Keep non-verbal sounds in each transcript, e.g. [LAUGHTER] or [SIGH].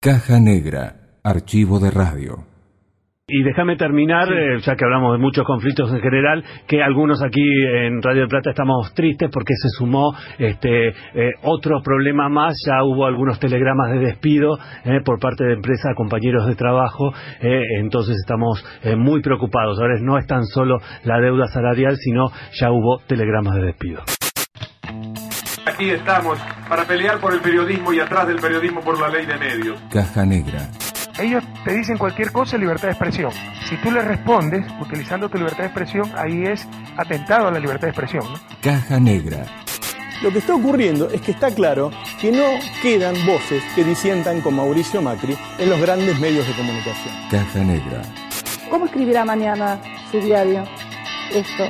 Caja Negra, archivo de radio. Y déjame terminar, eh, ya que hablamos de muchos conflictos en general, que algunos aquí en Radio de Plata estamos tristes porque se sumó este eh, otro problema más. Ya hubo algunos telegramas de despido eh, por parte de empresas, compañeros de trabajo. entonces estamos muy preocupados. Ahora no es tan solo la deuda salarial, sino ya hubo telegramas de despido. Aquí estamos para pelear por el periodismo y atrás del periodismo por la ley de medios. Caja Negra ellos te dicen cualquier cosa libertad de expresión. Si tú les respondes utilizando tu libertad de expresión, ahí es atentado a la libertad de expresión. Caja negra. Lo que está ocurriendo es que está claro que no quedan voces que disientan con Mauricio Macri en los grandes medios de comunicación. Caja negra. ¿Cómo escribirá mañana su diario? Esto,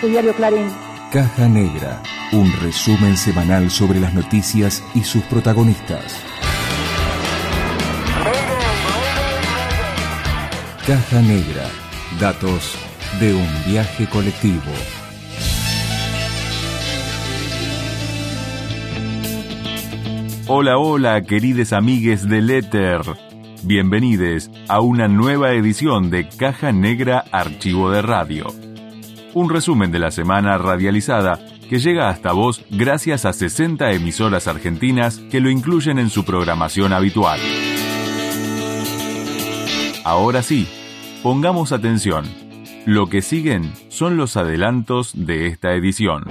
su diario Clarín. Caja negra. Un resumen semanal sobre las noticias y sus protagonistas. Caja Negra. Datos de un viaje colectivo. Hola, hola, queridos amigues del éter. Bienvenidos a una nueva edición de Caja Negra Archivo de Radio. Un resumen de la semana radializada que llega hasta vos gracias a 60 emisoras argentinas que lo incluyen en su programación habitual. Ahora sí, pongamos atención. Lo que siguen son los adelantos de esta edición.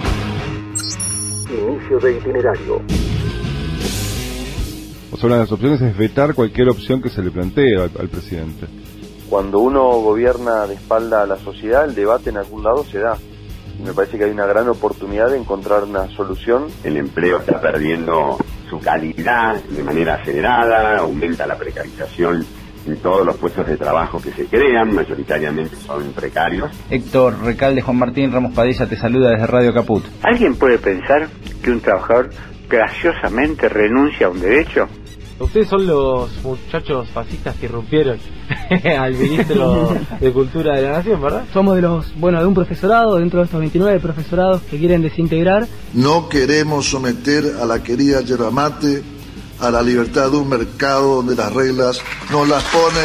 Inicio de itinerario. O sea, una de las opciones es vetar cualquier opción que se le plantee al, presidente. Cuando uno gobierna de espalda a la sociedad, el debate en algún lado se da. Y me parece que hay una gran oportunidad de encontrar una solución. El empleo está perdiendo su calidad de manera acelerada, aumenta la precarización en todos los puestos de trabajo que se crean, mayoritariamente son precarios. Héctor Recalde, Juan Martín Ramos Padilla te saluda desde Radio Caput. ¿Alguien puede pensar que un trabajador graciosamente renuncia a un derecho? Ustedes son los muchachos fascistas que irrumpieron [LAUGHS] al ministro de Cultura de la Nación, ¿verdad? Somos de los, bueno, de un profesorado, dentro de estos 29 profesorados que quieren desintegrar. No queremos someter a la querida Yeramate a la libertad de un mercado donde las reglas no las pone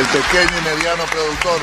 el pequeño y mediano productor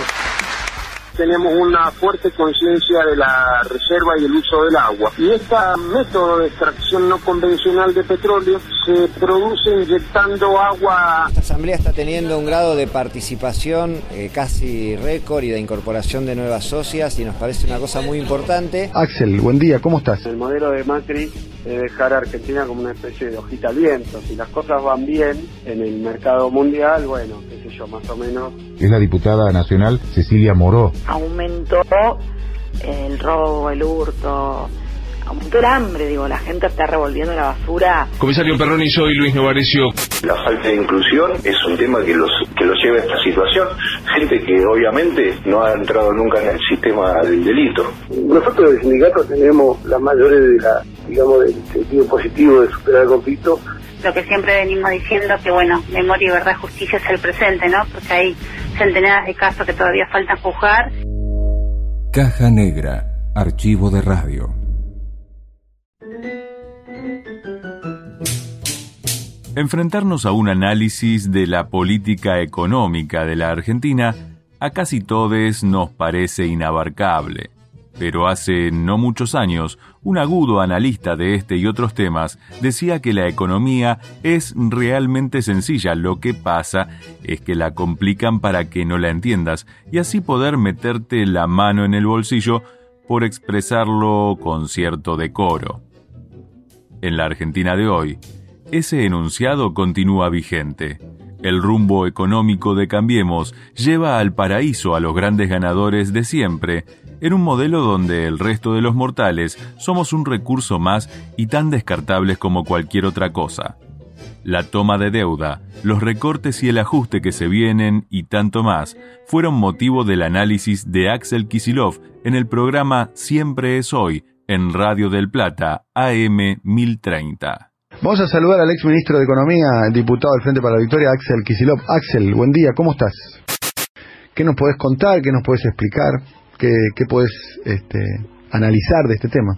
tenemos una fuerte conciencia de la reserva y el uso del agua. Y este método de extracción no convencional de petróleo se produce inyectando agua. Esta asamblea está teniendo un grado de participación eh, casi récord y de incorporación de nuevas socias y nos parece una cosa muy importante. Axel, buen día, ¿cómo estás? El modelo de Macri es dejar a Argentina como una especie de hojita al viento. Si las cosas van bien en el mercado mundial, bueno, qué sé yo, más o menos. Es la diputada nacional Cecilia Moró aumentó el robo, el hurto, aumentó el hambre, digo, la gente está revolviendo la basura. Comisario Perroni, soy Luis Novarecio. La falta de inclusión es un tema que los, que los lleva a esta situación. Gente que obviamente no ha entrado nunca en el sistema del delito. Nosotros del sindicato tenemos la mayoría de la, digamos, del sentido positivo de superar el conflicto. Lo que siempre venimos diciendo que, bueno, memoria y verdad, justicia es el presente, ¿no? Porque hay centenares de casos que todavía faltan juzgar. Caja Negra, archivo de radio. Enfrentarnos a un análisis de la política económica de la Argentina a casi todos nos parece inabarcable. Pero hace no muchos años, un agudo analista de este y otros temas decía que la economía es realmente sencilla, lo que pasa es que la complican para que no la entiendas y así poder meterte la mano en el bolsillo por expresarlo con cierto decoro. En la Argentina de hoy, ese enunciado continúa vigente. El rumbo económico de Cambiemos lleva al paraíso a los grandes ganadores de siempre, en un modelo donde el resto de los mortales somos un recurso más y tan descartables como cualquier otra cosa. La toma de deuda, los recortes y el ajuste que se vienen y tanto más fueron motivo del análisis de Axel Kisilov en el programa Siempre es hoy en Radio del Plata AM 1030. Vamos a saludar al ex ministro de Economía, diputado del Frente para la Victoria, Axel Kisilov. Axel, buen día, ¿cómo estás? ¿Qué nos podés contar? ¿Qué nos podés explicar? ¿Qué, qué puedes este, analizar de este tema?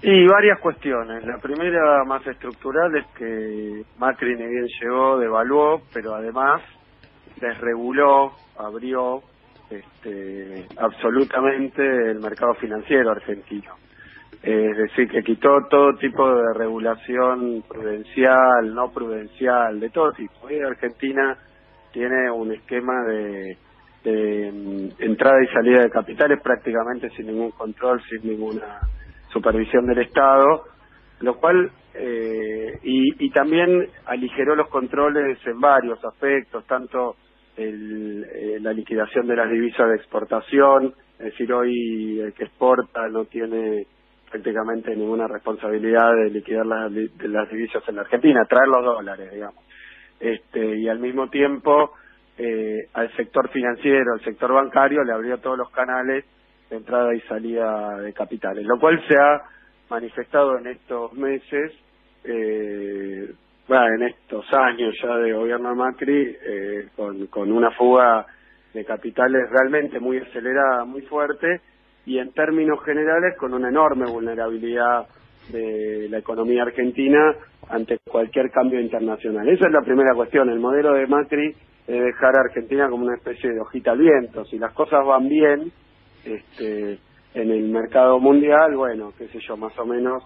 Y varias cuestiones. La primera más estructural es que Macri ni bien llegó, devaluó, pero además desreguló, abrió este, absolutamente el mercado financiero argentino. es decir, que quitó todo tipo de regulación prudencial, no prudencial, de todo tipo. Hoy Argentina tiene un esquema de, mm, entrada y salida de capitales prácticamente sin ningún control, sin ninguna supervisión del Estado, lo cual eh, y, y, también aligeró los controles en varios aspectos, tanto el, eh, la liquidación de las divisas de exportación, es decir, hoy el que exporta no tiene prácticamente ninguna responsabilidad de liquidar las, de las divisas en la Argentina, traer los dólares, digamos. Este, y al mismo tiempo eh, al sector financiero, al sector bancario, le abrió todos los canales de entrada y salida de capitales, lo cual se ha manifestado en estos meses, eh, bueno, en estos años ya de gobierno de Macri, eh, con, con una fuga de capitales realmente muy acelerada, muy fuerte, y en términos generales con una enorme vulnerabilidad de la economía argentina ante cualquier cambio internacional. Esa es la primera cuestión. El modelo de Macri es dejar a Argentina como una especie de hojita al viento. Si las cosas van bien, este, en el mercado mundial, bueno, qué sé yo, más o menos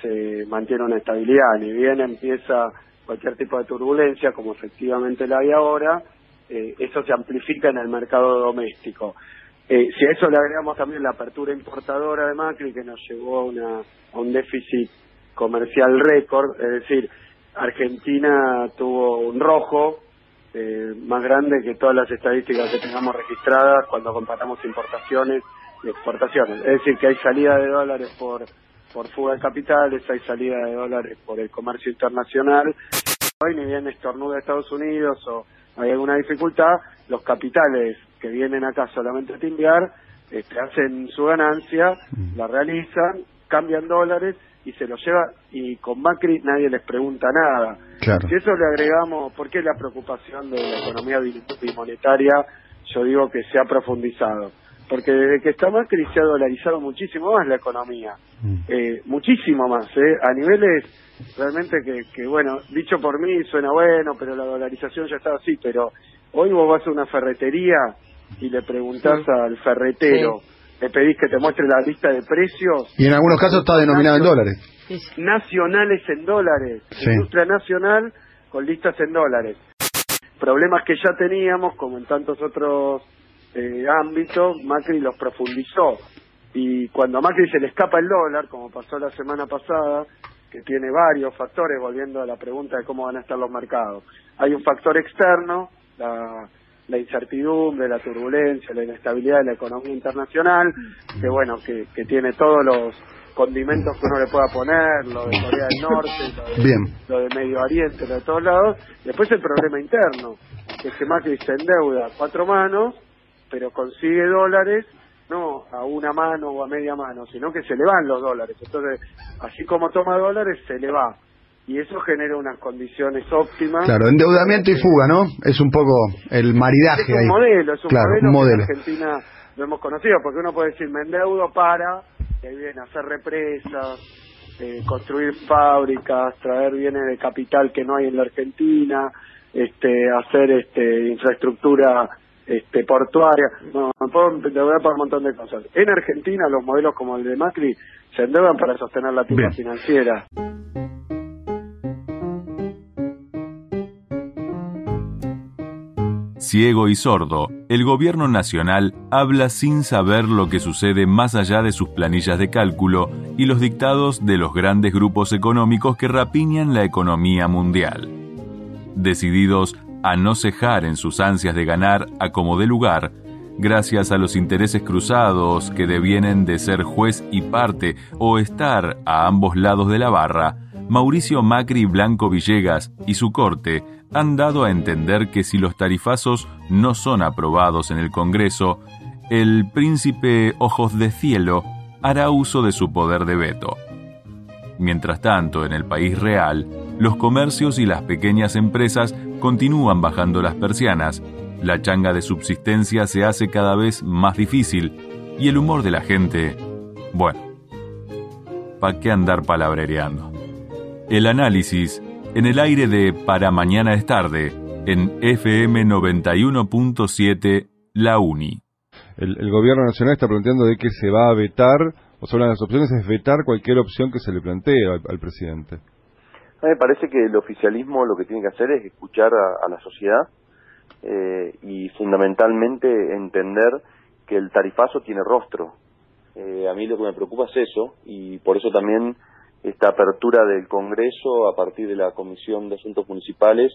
se mantiene una estabilidad. Ni bien empieza cualquier tipo de turbulencia, como efectivamente la hay ahora, eh, eso se amplifica en el mercado doméstico. Eh, si a eso le agregamos también la apertura importadora de Macri, que nos llevó a, una, a un déficit comercial récord, es decir, Argentina tuvo un rojo eh, más grande que todas las estadísticas que tengamos registradas cuando comparamos importaciones y exportaciones. Es decir, que hay salida de dólares por, por fuga de capitales, hay salida de dólares por el comercio internacional. Hoy ni bien estornuda Estados Unidos o hay alguna dificultad, los capitales que vienen acá solamente a timbiar, este, hacen su ganancia, la realizan, cambian dólares y se los lleva y con Macri nadie les pregunta nada. Si eso le agregamos, ¿por qué la preocupación de la economía bimonetaria? Yo digo que se ha profundizado. Porque desde que está Macri se ha dolarizado muchísimo más la economía. Mm. Eh, muchísimo más, ¿eh? A niveles realmente que, que, bueno, dicho por mí suena bueno, pero la dolarización ya está así. Pero hoy vos vas a una ferretería y le preguntás al ferretero le pedís que te muestre la lista de precios. Y en algunos casos está denominado en dólares. Nacionales en dólares. Industria nacional con listas en dólares. Problemas que ya teníamos, como en tantos otros eh, ámbitos, Macri los profundizó. Y cuando a Macri se le escapa el dólar, como pasó la semana pasada, que tiene varios factores, volviendo a la pregunta de cómo van a estar los mercados. Hay un factor externo, la la incertidumbre, la turbulencia, la inestabilidad de la economía internacional, que bueno, que, que tiene todos los condimentos que uno le pueda poner, lo de Corea del Norte, lo de, Medio Oriente, lo de todos lados. Después el problema interno, que es que Macri se endeuda a cuatro manos, pero consigue dólares no a una mano o a media mano, sino que se le van los dólares. Entonces, así como toma dólares, se le va y eso genera unas condiciones óptimas. Claro, endeudamiento y fuga, ¿no? Es un poco el maridaje es un modelo, es un modelo, que en Argentina lo hemos conocido, porque uno puede decir, me endeudo para, que viene a hacer represas, eh, construir fábricas, traer bienes de capital que no hay en la Argentina, este, hacer este, infraestructura este, portuaria, no, puedo endeudar para un montón de cosas. En Argentina los modelos como el de Macri se endeudan para sostener la actividad financiera. Ciego y sordo, el gobierno nacional habla sin saber lo que sucede más allá de sus planillas de cálculo y los dictados de los grandes grupos económicos que rapiñan la economía mundial. Decididos a no cejar en sus ansias de ganar a como de lugar, gracias a los intereses cruzados que devienen de ser juez y parte o estar a ambos lados de la barra, Mauricio Macri Blanco Villegas y su corte han dado a entender que si los tarifazos no son aprobados en el Congreso, el príncipe Ojos de Cielo hará uso de su poder de veto. Mientras tanto, en el país real, los comercios y las pequeñas empresas continúan bajando las persianas, la changa de subsistencia se hace cada vez más difícil y el humor de la gente, bueno, ¿para qué andar palabrereando? El análisis en el aire de Para Mañana es tarde, en FM 91.7 La Uni. El, el, gobierno nacional está planteando de que se va a vetar, o sea, una de las opciones es vetar cualquier opción que se le plantee al, al presidente. A mí me parece que el oficialismo lo que tiene que hacer es escuchar a, a la sociedad eh, y fundamentalmente entender que el tarifazo tiene rostro. Eh, a mí lo que me preocupa es eso y por eso también esta apertura del Congreso a partir de la Comisión de Asuntos Municipales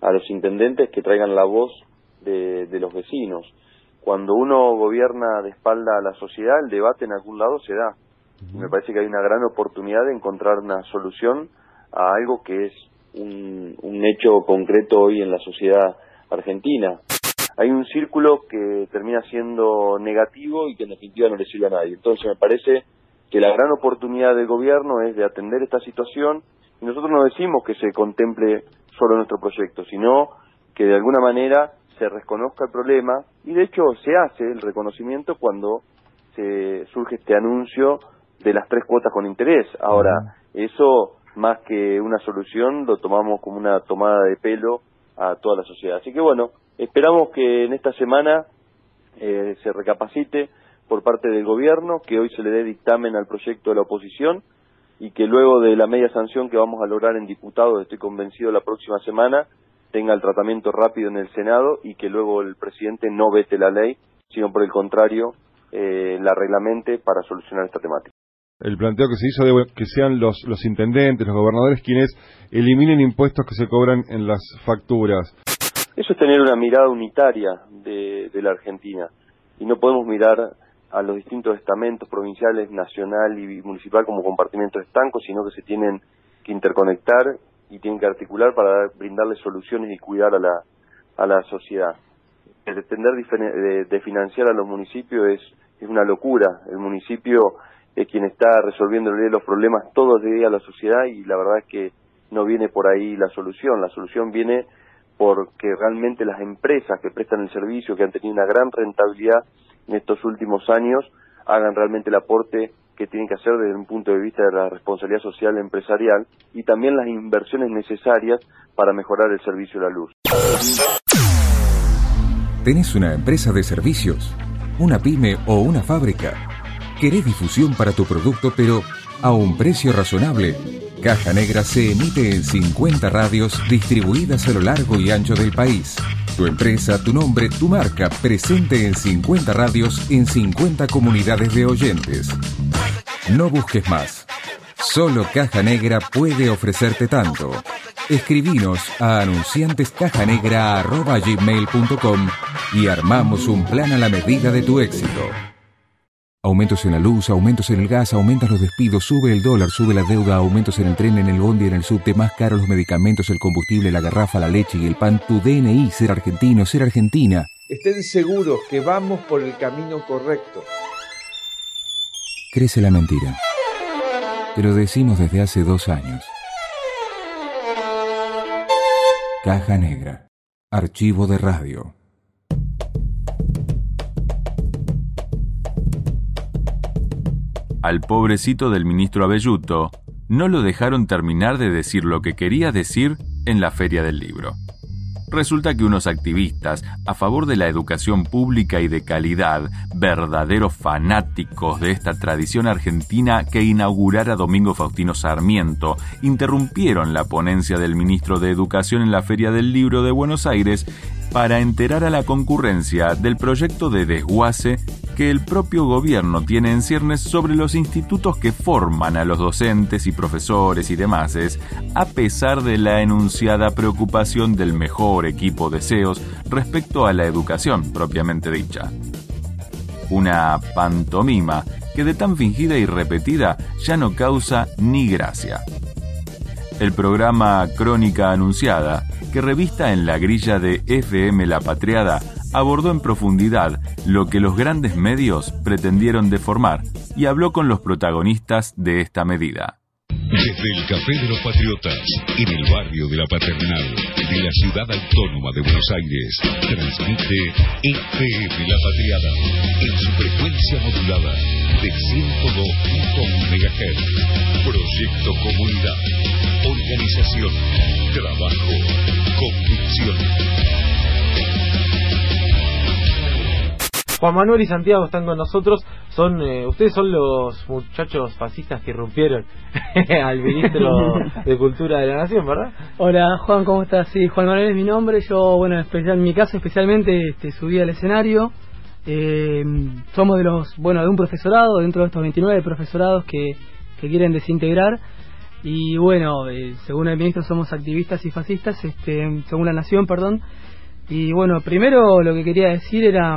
a los intendentes que traigan la voz de, de los vecinos. Cuando uno gobierna de espalda a la sociedad, el debate en algún lado se da. Me parece que hay una gran oportunidad de encontrar una solución a algo que es un, un hecho concreto hoy en la sociedad argentina. Hay un círculo que termina siendo negativo y que en definitiva no le sirve a nadie. Entonces me parece que la gran oportunidad del gobierno es de atender esta situación y nosotros no decimos que se contemple solo nuestro proyecto, sino que de alguna manera se reconozca el problema y de hecho se hace el reconocimiento cuando se surge este anuncio de las tres cuotas con interés. Ahora, eso más que una solución lo tomamos como una tomada de pelo a toda la sociedad. Así que bueno, esperamos que en esta semana eh, se recapacite por parte del gobierno, que hoy se le dé dictamen al proyecto de la oposición y que luego de la media sanción que vamos a lograr en diputados, estoy convencido la próxima semana, tenga el tratamiento rápido en el Senado y que luego el presidente no vete la ley, sino por el contrario, eh, la reglamente para solucionar esta temática. El planteo que se hizo de que sean los, los intendentes, los gobernadores, quienes eliminen impuestos que se cobran en las facturas. Eso es tener una mirada unitaria de, de la Argentina y no podemos mirar a los distintos estamentos provinciales, nacional y municipal como compartimentos estancos, sino que se tienen que interconectar y tienen que articular para brindarles soluciones y cuidar a la, a la sociedad. Pretender de, de financiar a los municipios es, es una locura. El municipio es quien está resolviéndole los problemas todos los días a la sociedad y la verdad es que no viene por ahí la solución. La solución viene porque realmente las empresas que prestan el servicio, que han tenido una gran rentabilidad en estos últimos años, hagan realmente el aporte que tienen que hacer desde un punto de vista de la responsabilidad social empresarial y también las inversiones necesarias para mejorar el servicio de la luz. ¿Tenés una empresa de servicios? ¿Una pyme o una fábrica? ¿Querés difusión para tu producto pero a un precio razonable? Caja Negra se emite en 50 radios distribuidas a lo largo y ancho del país. Tu empresa, tu nombre, tu marca, presente en 50 radios en 50 comunidades de oyentes. No busques más. Solo Caja Negra puede ofrecerte tanto. Escribinos a anunciantescajanegra.gmail.com y armamos un plan a la medida de tu éxito. Aumentos en la luz, aumentos en el gas, aumentan los despidos, sube el dólar, sube la deuda, aumentos en el tren, en el bondi, en el subte, más caros los medicamentos, el combustible, la garrafa, la leche y el pan. Tu DNI, ser argentino, ser argentina. Estén seguros que vamos por el camino correcto. Crece la mentira. Te lo decimos desde hace dos años. Caja Negra. Archivo de radio. Al pobrecito del ministro Abelluto no lo dejaron terminar de decir lo que quería decir en la feria del libro. Resulta que unos activistas a favor de la educación pública y de calidad, verdaderos fanáticos de esta tradición argentina que inaugurara Domingo Faustino Sarmiento, interrumpieron la ponencia del ministro de Educación en la Feria del Libro de Buenos Aires para enterar a la concurrencia del proyecto de desguace que el propio gobierno tiene en ciernes sobre los institutos que forman a los docentes y profesores y demás, a pesar de la enunciada preocupación del mejor equipo de SEOs respecto a la educación propiamente dicha. Una pantomima que de tan fingida y repetida ya no causa ni gracia. El programa Crónica Anunciada, que revista en la grilla de FM La Patriada, abordó en profundidad lo que los grandes medios pretendieron deformar y habló con los protagonistas de esta medida. Desde el Café de los Patriotas, en el barrio de la Paternal, de la ciudad autónoma de Buenos Aires, transmite FM La Patriada, en su frecuencia modulada de 102.1 MHz. Proyecto Comunidad, Organización, Trabajo, Convicción. Juan Manuel y Santiago están con nosotros. Son eh, ustedes son los muchachos fascistas que irrumpieron [LAUGHS] al ministro de Cultura de la Nación, ¿verdad? Hola Juan, ¿cómo estás? Sí, Juan Manuel es mi nombre. Yo, bueno, en mi caso especialmente este, subí al escenario. Eh, somos de los, bueno, de un profesorado, dentro de estos 29 profesorados que, que quieren desintegrar. Y bueno, eh, según el ministro somos activistas y fascistas, este, según la Nación, perdón. Y bueno, primero lo que quería decir era,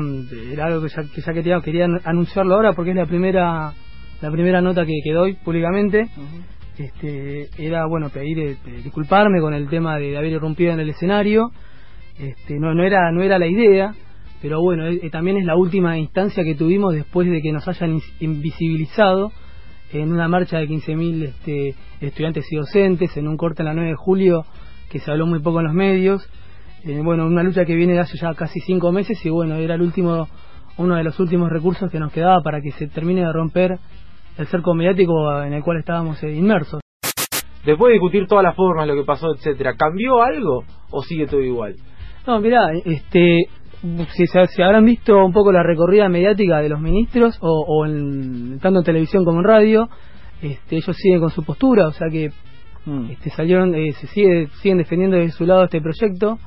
era algo que ya, que ya quería, quería anunciarlo ahora porque es la primera la primera nota que, que doy públicamente. este, era bueno pedir eh, disculparme con el tema de, haber irrumpido en el escenario. Este, no, no era no era la idea, pero bueno, eh, también es la última instancia que tuvimos después de que nos hayan invisibilizado en una marcha de 15.000 este, estudiantes y docentes, en un corte en la 9 de julio que se habló muy poco en los medios eh, bueno, una lucha que viene de hace ya casi cinco meses y bueno, era el último, uno de los últimos recursos que nos quedaba para que se termine de romper el cerco mediático en el cual estábamos eh, inmersos. Después de discutir todas las formas, lo que pasó, etcétera, ¿cambió algo o sigue todo igual? No, mirá, este, si, se habrán visto un poco la recorrida mediática de los ministros, o, en, tanto en televisión como en radio, este, ellos siguen con su postura, o sea que mm. este, salieron, eh, se sigue, siguen defendiendo de su lado este proyecto.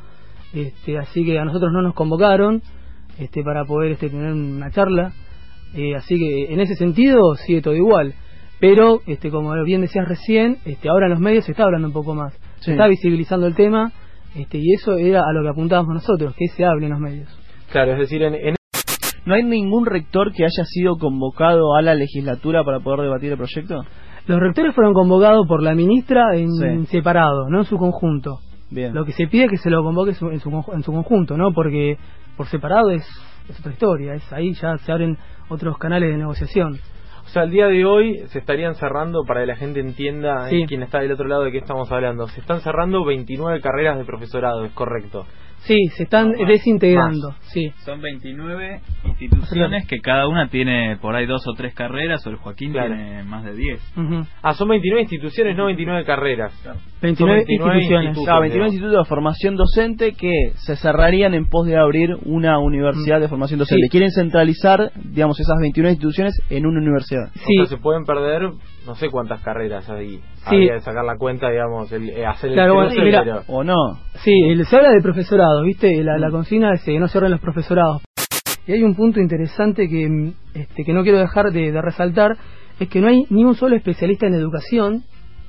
Este, así que a nosotros no nos convocaron este, para poder este, tener una charla. Eh, así que en ese sentido sigue todo igual. Pero, este, como bien decías recién, este, ahora en los medios se está hablando un poco más. Se está visibilizando el tema este, y eso era a lo que apuntábamos nosotros, que se hable en los medios. Claro, es decir, en, ¿No hay ningún rector que haya sido convocado a la legislatura para poder debatir el proyecto? Los rectores fueron convocados por la ministra en separado, no en su conjunto. Lo que se pide es que se lo convoque en su, en su conjunto, ¿no? Porque por separado es, otra historia, es ahí ya se abren otros canales de negociación. O sea, el día de hoy se estarían cerrando, para que la gente entienda eh, quién está del otro lado de qué estamos hablando, se están cerrando 29 carreras de profesorado, es correcto. Sí, se están desintegrando. Sí. Son 29 instituciones que cada una tiene por ahí dos o tres carreras, o el Joaquín tiene más de 10. Ah, son 29 instituciones, no 29 carreras. 29, instituciones. 29 institutos de formación docente que se cerrarían en pos de abrir una universidad de formación docente. Quieren centralizar, digamos, esas 29 instituciones en una universidad. Sí. O sea, se pueden perder no sé cuántas carreras ahí. Sí. Había de sacar la cuenta, digamos, el, eh, hacer el o no. Sí, se habla de profesorado, ¿viste? La, la mm. consigna es que no cierren los profesorados. Y hay un punto interesante que, mm, este, que no quiero dejar de, resaltar, es que no hay ni un solo especialista en educación,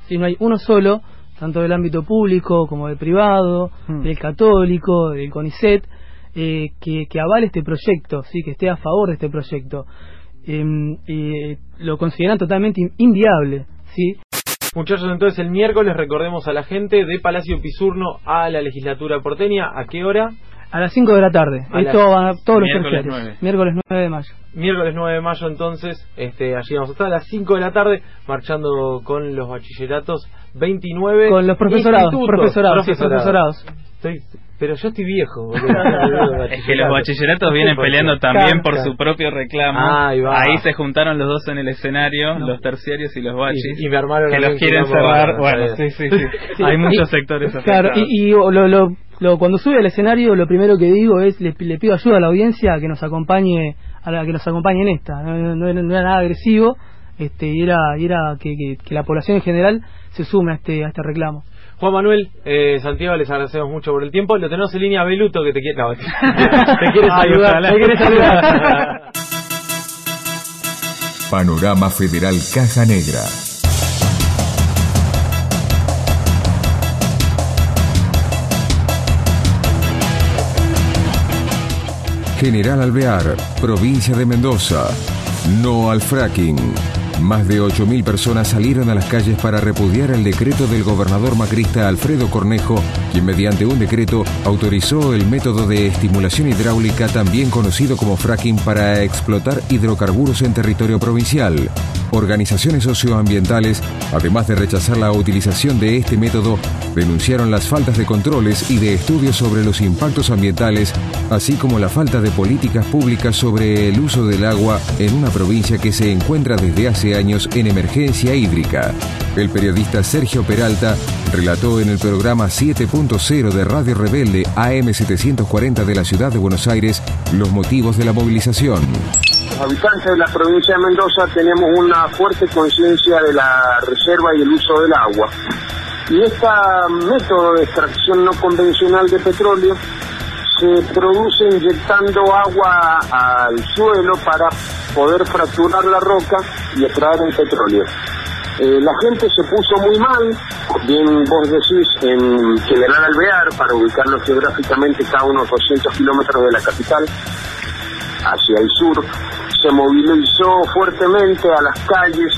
sino hay uno solo, tanto del ámbito público como del privado, mm. del católico, del CONICET, eh, que, que avale este proyecto, sí, que esté a favor de este proyecto. Eh, lo consideran totalmente inviable, ¿sí? Muchachos, entonces el miércoles recordemos a la gente de Palacio Pisurno a la legislatura porteña. ¿A qué hora? A las 5 de la tarde. Esto va a todos los miércoles 9. Miércoles 9 de mayo. Miércoles 9 de mayo, entonces, este, allí vamos a estar a las 5 de la tarde marchando con los bachilleratos 29. Con los profesorados. Profesorados. profesorados. Estoy pero yo estoy viejo. [LAUGHS] es que los bachilleratos vienen peleando también por su propio reclamo. Ahí se juntaron los dos en el escenario, los terciarios y los bachis. Y, me armaron que los quieren cerrar. Bueno, sí, sí, sí. [LAUGHS] Hay muchos sectores Claro, y, lo, lo, cuando sube al escenario, lo primero que digo es le, pido ayuda a la audiencia a que nos acompañe a la que nos acompañe en esta. No, era, nada agresivo, este, y era, y era que, que la población en general se sume a este, a este reclamo. Juan Manuel, eh, Santiago, les agradecemos mucho por el tiempo. Lo tenemos en línea Beluto que te quiere, no, [LAUGHS] te quiere ayudar. te quiere ayudar. [LAUGHS] Panorama Federal Caja Negra. General Alvear, provincia de Mendoza. No al fracking. Más de 8.000 personas salieron a las calles para repudiar el decreto del gobernador macrista Alfredo Cornejo, quien mediante un decreto autorizó el método de estimulación hidráulica también conocido como fracking para explotar hidrocarburos en territorio provincial. organizaciones socioambientales, además de rechazar la utilización de este método, denunciaron las faltas de controles y de estudios sobre los impactos ambientales, así como la falta de políticas públicas sobre el uso del agua en una provincia que se encuentra desde hace años en emergencia hídrica. El periodista Sergio Peralta relató en el programa 7.0 de Radio Rebelde AM740 de la ciudad de Buenos Aires los motivos de la movilización. Los habitantes de la provincia de Mendoza tenemos una fuerte conciencia de la reserva y el uso del agua. Y este método de extracción no convencional de petróleo se produce inyectando agua al suelo para poder fracturar la roca y extraer el petróleo. Eh, la gente se puso muy mal, bien vos decís, en General Alvear, para ubicarlo geográficamente cada unos 200 kilómetros de la capital, hacia el sur, se movilizó fuertemente a las calles.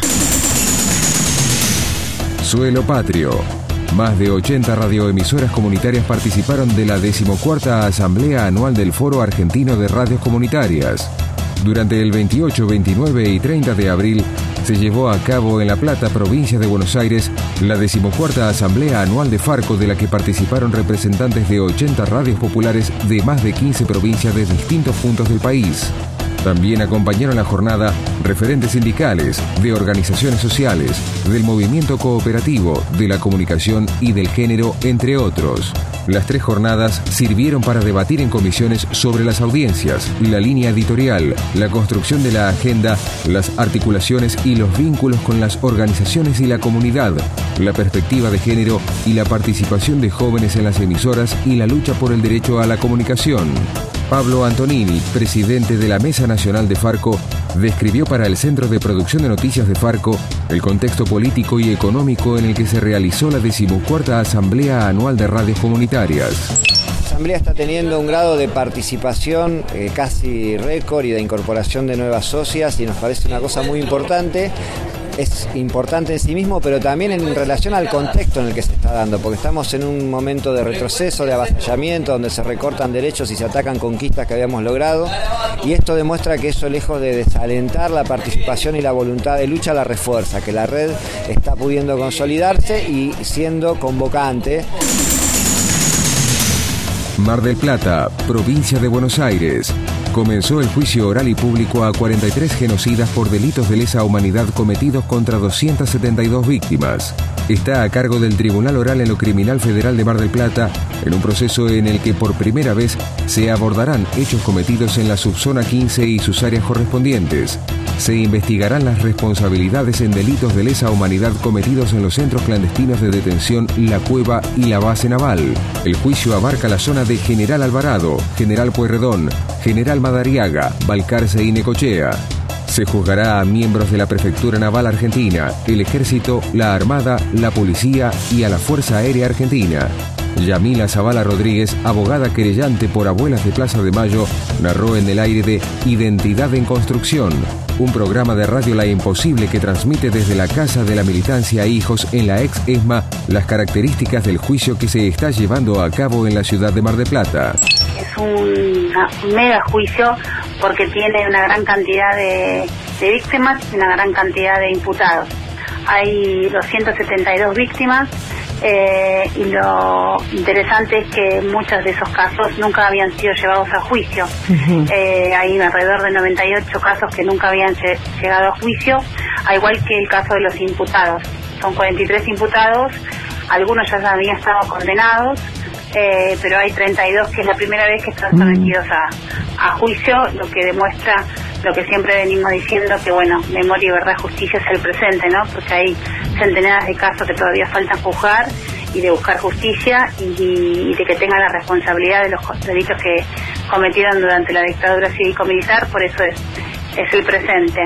Suelo Patrio. Más de 80 radioemisoras comunitarias participaron de la decimocuarta Asamblea Anual del Foro Argentino de Radios Comunitarias. Durante el 28, 29 y 30 de abril se llevó a cabo en La Plata, provincia de Buenos Aires, la decimocuarta Asamblea Anual de Farco de la que participaron representantes de 80 radios populares de más de 15 provincias de distintos puntos del país. También acompañaron la jornada referentes sindicales, de organizaciones sociales, del movimiento cooperativo, de la comunicación y del género, entre otros. Las tres jornadas sirvieron para debatir en comisiones sobre las audiencias, la línea editorial, la construcción de la agenda, las articulaciones y los vínculos con las organizaciones y la comunidad, la perspectiva de género y la participación de jóvenes en las emisoras y la lucha por el derecho a la comunicación. Pablo Antonini, presidente de la Mesa Nacional de Farco, describió para el Centro de Producción de Noticias de Farco el contexto político y económico en el que se realizó la decimocuarta Asamblea Anual de Radios Comunitarias. La Asamblea está teniendo un grado de participación eh, casi récord y de incorporación de nuevas socias y nos parece una cosa muy importante es importante en sí mismo, pero también en relación al contexto en el que se está dando, porque estamos en un momento de retroceso, de avasallamiento, donde se recortan derechos y se atacan conquistas que habíamos logrado, y esto demuestra que eso, lejos de desalentar la participación y la voluntad de lucha, la refuerza, que la red está pudiendo consolidarse y siendo convocante. Mar del Plata, provincia de Buenos Aires comenzó el juicio oral y público a 43 genocidas por delitos de lesa humanidad cometidos contra 272 víctimas. Está a cargo del Tribunal Oral en lo Criminal Federal de Mar del Plata, en un proceso en el que por primera vez se abordarán hechos cometidos en la subzona 15 y sus áreas correspondientes. Se investigarán las responsabilidades en delitos de lesa humanidad cometidos en los centros clandestinos de detención La Cueva y la base naval. El juicio abarca la zona de General Alvarado, General Pueyrredón, General Madariaga, Balcarce y Necochea. Se juzgará a miembros de la Prefectura Naval Argentina, el Ejército, la Armada, la Policía y a la Fuerza Aérea Argentina. Yamila Zavala Rodríguez, abogada querellante por Abuelas de Plaza de Mayo, narró en el aire de Identidad en Construcción, un programa de radio La Imposible que transmite desde la Casa de la Militancia e Hijos en la ex ESMA las características del juicio que se está llevando a cabo en la ciudad de Mar de Plata un, mega juicio porque tiene una gran cantidad de, víctimas y una gran cantidad de imputados. Hay 272 víctimas eh, y lo interesante es que muchos de esos casos nunca habían sido llevados a juicio. Eh, hay alrededor de 98 casos que nunca habían llegado a juicio, al igual que el caso de los imputados. Son 43 imputados, algunos ya habían estado condenados eh, pero hay 32 que es la primera vez que están sometidos a, juicio, lo que demuestra lo que siempre venimos diciendo, que bueno, memoria y verdad, justicia es el presente, ¿no? Porque hay centenares de casos que todavía faltan juzgar y de buscar justicia y, de que tengan la responsabilidad de los delitos que cometieron durante la dictadura cívico-militar, por eso es, es el presente.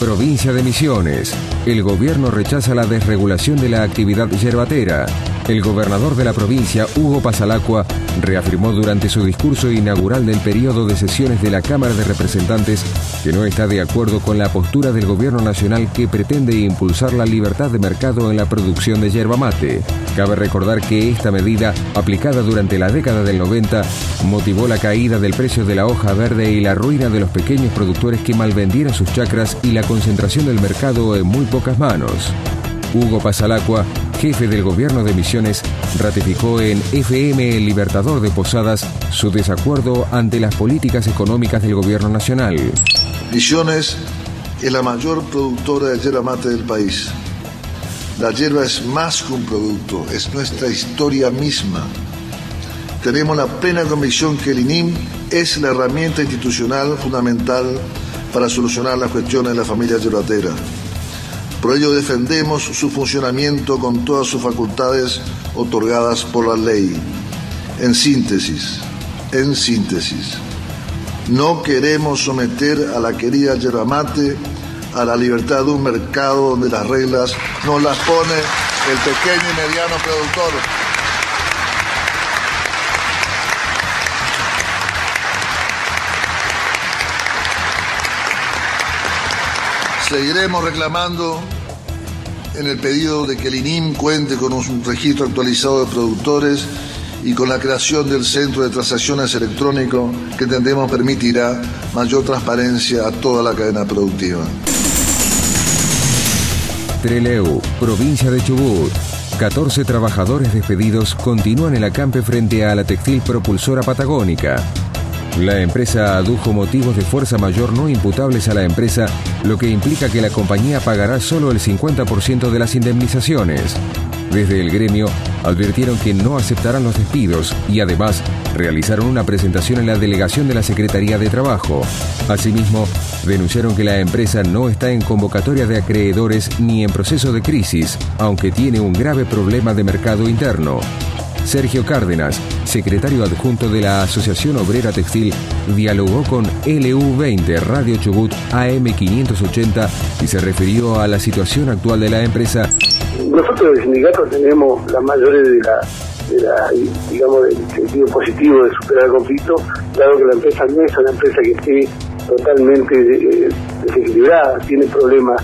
Provincia de Misiones. El gobierno rechaza la desregulación de la actividad yerbatera. El gobernador de la provincia, Hugo Pasalacua, reafirmó durante su discurso inaugural del periodo de sesiones de la Cámara de Representantes que no está de acuerdo con la postura del gobierno nacional que pretende impulsar la libertad de mercado en la producción de yerba mate. Cabe recordar que esta medida, aplicada durante la década del 90, motivó la caída del precio de la hoja verde y la ruina de los pequeños productores que malvendieron sus chacras y la concentración del mercado en muy pocas manos. Hugo Pasalacua, jefe del gobierno de Misiones, ratificó en FM El Libertador de Posadas su desacuerdo ante las políticas económicas del gobierno nacional. Misiones es la mayor productora de yerba mate del país. La yerba es más que un producto, es nuestra historia misma. Tenemos la plena convicción que el INIM es la herramienta institucional fundamental para solucionar las cuestiones de la familia yerbatera. Por ello defendemos su funcionamiento con todas sus facultades otorgadas por la ley. En síntesis, en síntesis, no queremos someter a la querida yerba mate a la libertad de un mercado donde las reglas nos las pone el pequeño y mediano productor. Seguiremos reclamando en el pedido de que el INIM cuente con un registro actualizado de productores y con la creación del Centro de Transacciones Electrónico que entendemos permitirá mayor transparencia a toda la cadena productiva. Treleu, provincia de Chubut. 14 trabajadores despedidos continúan el acampe frente a la textil propulsora patagónica. La empresa adujo motivos de fuerza mayor no imputables a la empresa, lo que implica que la compañía pagará solo el 50% de las indemnizaciones. Desde el gremio advirtieron que no aceptarán los despidos y además realizaron una presentación en la delegación de la Secretaría de Trabajo. Asimismo, denunciaron que la empresa no está en convocatoria de acreedores ni en proceso de crisis, aunque tiene un grave problema de mercado interno. Sergio Cárdenas, secretario adjunto de la Asociación Obrera Textil, dialogó con LU20 Radio Chubut AM580 y se refirió a la situación actual de la empresa. Nosotros el sindicato tenemos la, de la, digamos, del sentido positivo de superar el conflicto, dado que la empresa no es una empresa que esté totalmente eh, desequilibrada, tiene problemas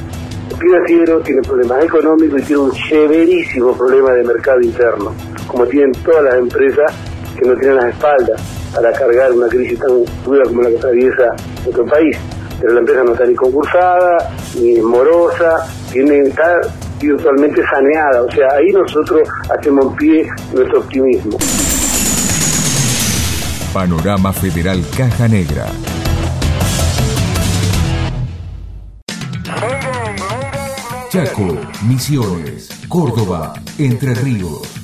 financieros, tiene problemas económicos y tiene un severísimo problema de mercado interno como tienen todas las empresas que no tienen las espaldas para cargar una crisis tan dura como la que atraviesa nuestro país. Pero la empresa no está ni concursada, ni morosa, tiene, está virtualmente saneada. O sea, ahí nosotros hacemos pie nuestro optimismo. Panorama Federal Caja Negra. Chaco, Misiones, Córdoba, Entre Ríos.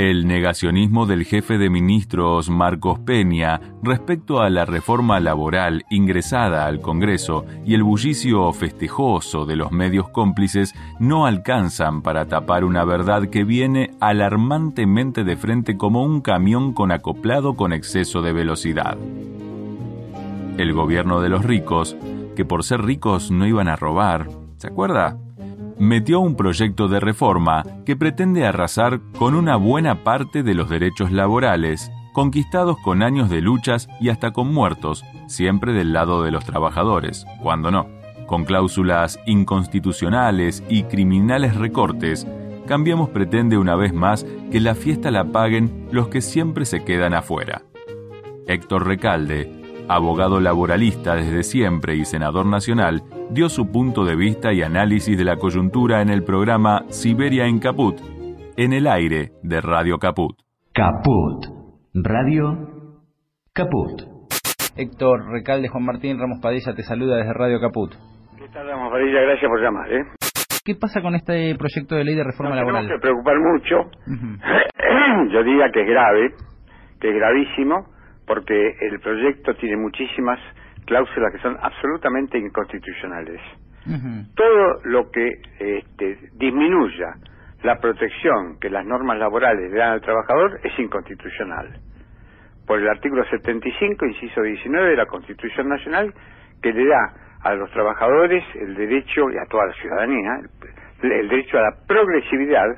El negacionismo del jefe de ministros Marcos Peña respecto a la reforma laboral ingresada al Congreso y el bullicio festejoso de los medios cómplices no alcanzan para tapar una verdad que viene alarmantemente de frente como un camión con acoplado con exceso de velocidad. El gobierno de los ricos, que por ser ricos no iban a robar, ¿se acuerda? Metió un proyecto de reforma que pretende arrasar con una buena parte de los derechos laborales, conquistados con años de luchas y hasta con muertos, siempre del lado de los trabajadores, cuando no. Con cláusulas inconstitucionales y criminales recortes, Cambiemos pretende una vez más que la fiesta la paguen los que siempre se quedan afuera. Héctor Recalde, abogado laboralista desde siempre y senador nacional, dio su punto de vista y análisis de la coyuntura en el programa Siberia en Caput, en el aire de Radio Caput. Caput. Radio Caput. Héctor Recalde, Juan Martín Ramos Padilla te saluda desde Radio Caput. ¿Qué tal, Ramos Padilla? Gracias por llamar. ¿eh? ¿Qué pasa con este proyecto de ley de reforma Nos laboral? Tenemos que preocupar mucho. [CLEARS THROAT] Yo diría que es grave, que es gravísimo, porque el proyecto tiene muchísimas cláusulas que son absolutamente inconstitucionales. Todo lo que este, disminuya la protección que las normas laborales le dan al trabajador es inconstitucional. Por el artículo 75, inciso 19 de la Constitución Nacional, que le da a los trabajadores el derecho, y a toda la ciudadanía, el, derecho a la progresividad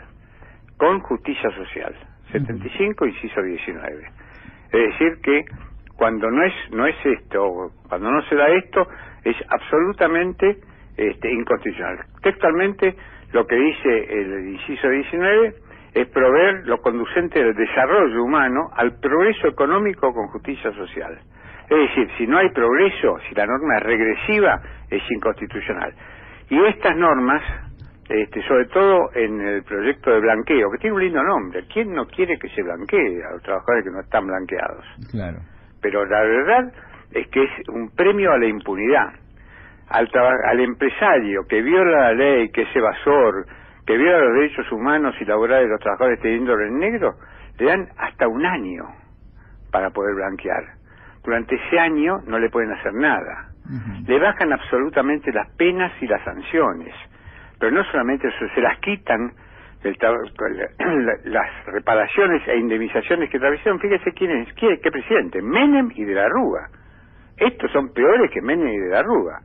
con justicia social. 75, inciso 19. Es decir, que cuando no es no es esto, cuando no se da esto, es absolutamente este, inconstitucional. Textualmente, lo que dice el inciso 19 es proveer lo conducente del desarrollo humano al progreso económico con justicia social. Es decir, si no hay progreso, si la norma es regresiva, es inconstitucional. Y estas normas, este, sobre todo en el proyecto de blanqueo, que tiene un lindo nombre, ¿quién no quiere que se blanquee a los trabajadores que no están blanqueados? Claro. Pero la verdad es que es un premio a la impunidad al, al empresario que viola la ley, que es evasor, que viola los derechos humanos y laborales de los trabajadores teniendo en negro, le dan hasta un año para poder blanquear. Durante ese año no le pueden hacer nada. Le bajan absolutamente las penas y las sanciones. Pero no solamente eso, se las quitan del [CLEARS THROAT] las reparaciones e indemnizaciones que atravesaron. Fíjese quién es, quién, qué presidente, Menem y de la Rúa estos son peores que Menem y de la Rúa.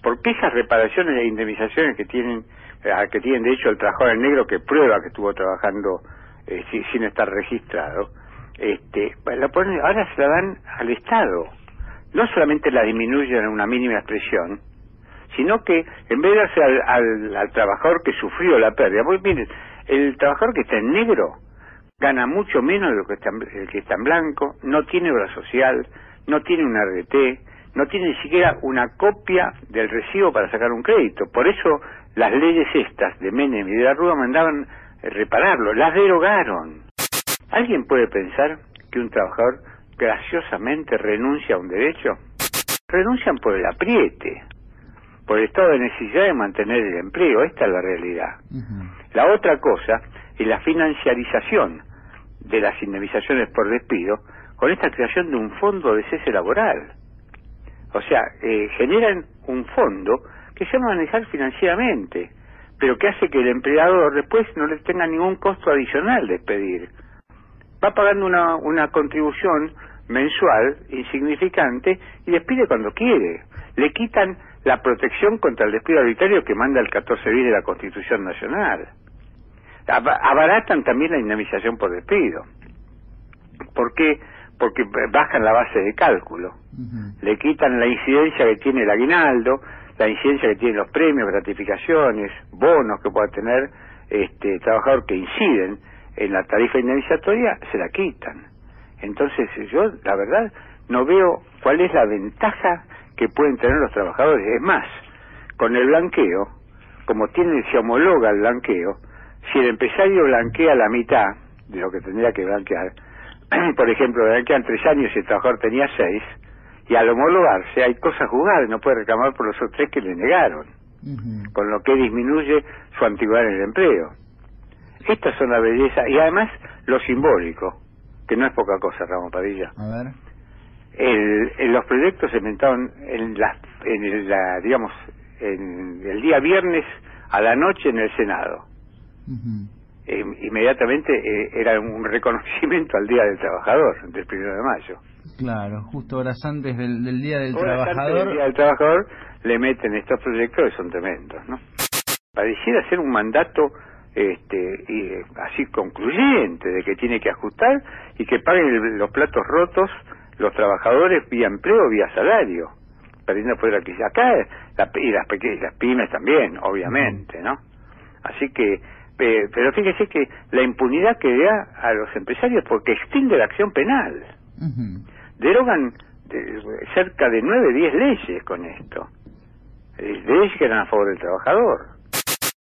Porque esas reparaciones e indemnizaciones que tienen, eh, que tienen de hecho el trabajador en negro que prueba que estuvo trabajando eh, sin, estar registrado, este, ahora se la dan al Estado. No solamente la disminuyen en una mínima expresión, sino que en vez de darse al, al, trabajador que sufrió la pérdida, pues miren, el trabajador que está en negro gana mucho menos de lo que está, el que está en blanco, no tiene obra social, no tiene un RDT, no tiene ni siquiera una copia del recibo para sacar un crédito. Por eso las leyes estas de Menem y de la Rúa mandaban eh, repararlo, las derogaron. ¿Alguien puede pensar que un trabajador graciosamente renuncia a un derecho? Renuncian por el apriete, por el estado de necesidad de mantener el empleo, esta es la realidad. La otra cosa es la financiarización de las indemnizaciones por despido, con esta creación de un fondo de cese laboral. O sea, eh, generan un fondo que se va a manejar financieramente, pero que hace que el empleador después no le tenga ningún costo adicional de pedir. Va pagando una, una contribución mensual insignificante y despide cuando quiere. Le quitan la protección contra el despido arbitrario que manda el 14 bis de la Constitución Nacional. Abaratan también la indemnización por despido. ¿Por qué? porque bajan la base de cálculo. Le quitan la incidencia que tiene el aguinaldo, la incidencia que tienen los premios, gratificaciones, bonos que pueda tener este trabajador que inciden en la tarifa indemnizatoria, se la quitan. Entonces yo, la verdad, no veo cuál es la ventaja que pueden tener los trabajadores. Es más, con el blanqueo, como tiene, se homologa el blanqueo, si el empresario blanquea la mitad de lo que tendría que blanquear, [CLEARS THROAT] por ejemplo, quedan tres años y el trabajador tenía seis, y al homologarse hay cosas jugadas, no puede reclamar por los otros tres que le negaron, con lo que disminuye su antigüedad en el empleo. Estas son las bellezas, y además lo simbólico, que no es poca cosa, Ramón Padilla. A ver. El, los proyectos se inventaron en la, en la, digamos, en el día viernes a la noche en el Senado. Eh, inmediatamente eh, era un reconocimiento al Día del Trabajador, del primero de mayo. Claro, justo horas antes del, Día del horas Trabajador. Antes del Día del Trabajador le meten estos proyectos que son tremendos, ¿no? Pareciera ser un mandato este, y, eh, así concluyente de que tiene que ajustar y que paguen los platos rotos los trabajadores vía empleo, vía salario, perdiendo poder adquisitivo. Acá la, y las, las pymes también, obviamente, ¿no? Así que pero fíjese que la impunidad que da a los empresarios porque extingue la acción penal. Derogan cerca de nueve, diez leyes con esto. Eh, leyes que eran a favor del trabajador.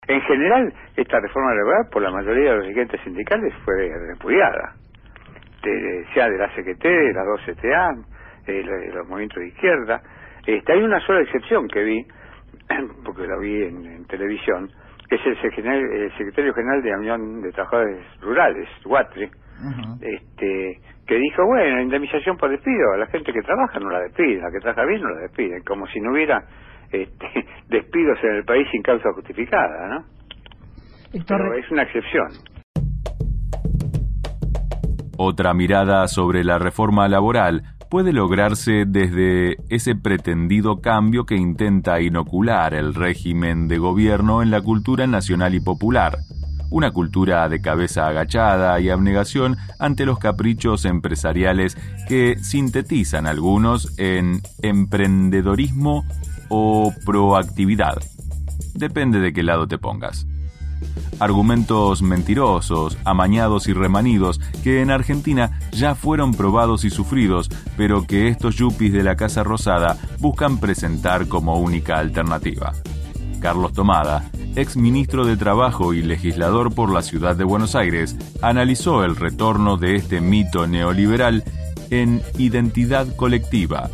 En general, esta reforma laboral por la mayoría de los dirigentes sindicales fue repudiada. Sea de la CGT, de la 2CTA, de los movimientos de izquierda. Este, hay una sola excepción que vi, [CLEARS THROAT] porque la vi en televisión, que es el secretario, general de la Unión de Trabajadores Rurales, UATRE, este que dijo, bueno, indemnización por despido, a la gente que trabaja no la despiden, la que trabaja bien no la despiden, como si no hubiera este, [LAUGHS] despidos en el país sin causa justificada, ¿no? Pero es una excepción. Otra mirada sobre la reforma laboral puede lograrse desde ese pretendido cambio que intenta inocular el régimen de gobierno en la cultura nacional y popular, una cultura de cabeza agachada y abnegación ante los caprichos empresariales que sintetizan algunos en emprendedorismo o proactividad. Depende de qué lado te pongas. Argumentos mentirosos, amañados y remanidos que en Argentina ya fueron probados y sufridos, pero que estos yuppies de la Casa Rosada buscan presentar como única alternativa. Carlos Tomada, ex ministro de Trabajo y legislador por la ciudad de Buenos Aires, analizó el retorno de este mito neoliberal en Identidad Colectiva,